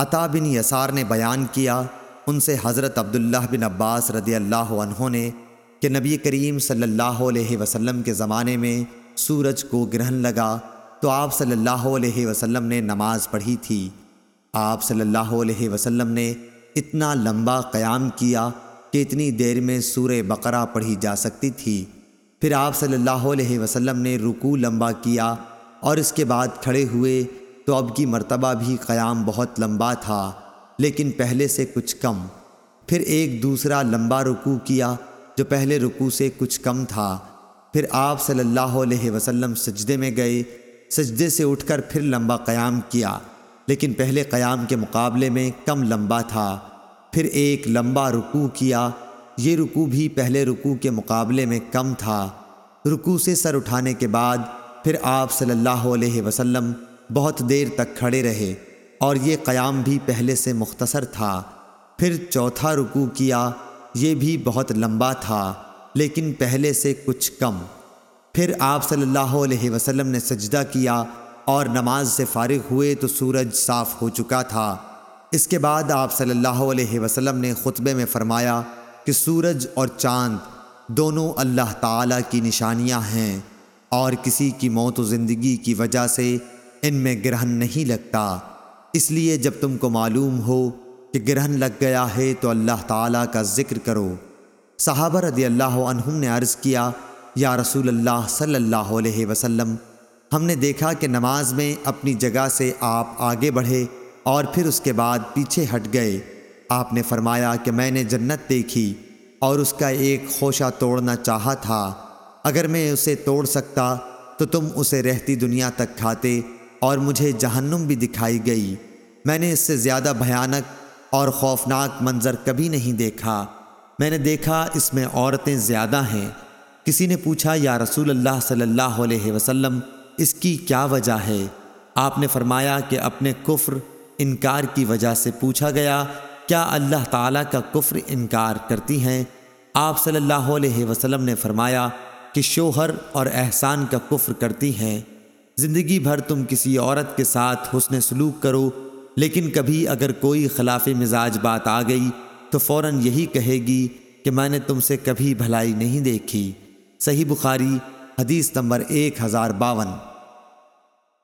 عطا بن یسار نے بیان کیا، ان سے حضرت عبداللہ بن عباس رضی اللہ عنہ نے کہ نبی کریم صلی اللہ علیہ وسلم کے زمانے میں سورج کو گرہن لگا تو آپ صلی اللہ علیہ وسلم نے نماز پڑھی تھی۔ آپ صلی اللہ علیہ وسلم نے اتنا لمبا قیام کیا کہ اتنی دیر میں سورہ بقرہ پڑھی جا سکتی تھی۔ پھر آپ صلی اللہ علیہ وسلم نے رکوع لمبا کیا اور اس کے بعد کھڑے ہوئے تو اب کی مرتبہ بھی قیام بہت لمبا تھا، لیکن پہلے سے کچھ کم۔ پھر ایک دوسرا لمبا رکوع کیا جو پہلے رکوع سے کچھ کم تھا۔ پھر آپ صلی اللہ علیہ وسلم سجدے میں گئے، سجدے سے اٹھ کر پھر لمبا قیام کیا۔ لیکن پہلے قیام کے مقابلے میں کم لمبا تھا۔ پھر ایک لمبا رکوع کیا، یہ رکوع بھی پہلے رکوع کے مقابلے میں کم تھا۔ رکوع سے سر اٹھانے کے بعد پھر آپ صلی اللہ علیہ وسلم بہت دیر تک کھڑے رہے اور یہ قیام بھی پہلے سے مختصر تھا۔ پھر چوتھا رکوع کیا، یہ بھی بہت لمبا تھا، لیکن پہلے سے کچھ کم۔ پھر آپ صلی اللہ علیہ وسلم نے سجدہ کیا اور نماز سے فارغ ہوئے تو سورج صاف ہو چکا تھا۔ اس کے بعد آپ صلی اللہ علیہ وسلم نے خطبے میں فرمایا کہ سورج اور چاند دونوں اللہ تعالیٰ کی نشانیاں ہیں اور کسی کی موت و زندگی کی وجہ سے ان میں گرہن نہیں لگتا۔ اس لیے جب تم کو معلوم ہو کہ گرہن لگ گیا ہے تو اللہ تعالیٰ کا ذکر کرو۔ صحابہ رضی اللہ عنہم نے عرض کیا، یا رسول اللہ صلی اللہ علیہ وسلم، ہم نے دیکھا کہ نماز میں اپنی جگہ سے آپ آگے بڑھے اور پھر اس کے بعد پیچھے ہٹ گئے۔ آپ نے فرمایا کہ میں نے جنت دیکھی اور اس کا ایک خوشہ توڑنا چاہا تھا۔ اگر میں اسے توڑ سکتا تو تم اسے رہتی دنیا تک کھاتے اور مجھے جہنم بھی دکھائی گئی۔ میں نے اس سے زیادہ بھیانک اور خوفناک منظر کبھی نہیں دیکھا۔ میں نے دیکھا اس میں عورتیں زیادہ ہیں۔ کسی نے پوچھا، یا رسول اللہ صلی اللہ علیہ وسلم، اس کی کیا وجہ ہے؟ آپ نے فرمایا کہ اپنے کفر انکار کی وجہ سے پوچھا گیا، کیا اللہ تعالیٰ کا کفر انکار کرتی ہیں؟ آپ صلی اللہ علیہ وسلم نے فرمایا کہ شوہر اور احسان کا کفر کرتی ہیں۔ زندگی بھر تم کسی عورت کے ساتھ حسن سلوک کرو، لیکن کبھی اگر کوئی خلاف مزاج بات آ گئی، تو فوراً یہی کہے گی کہ میں نے تم سے کبھی بھلائی نہیں دیکھی۔ صحیح بخاری، حدیث نمبر ایک ہزار باون۔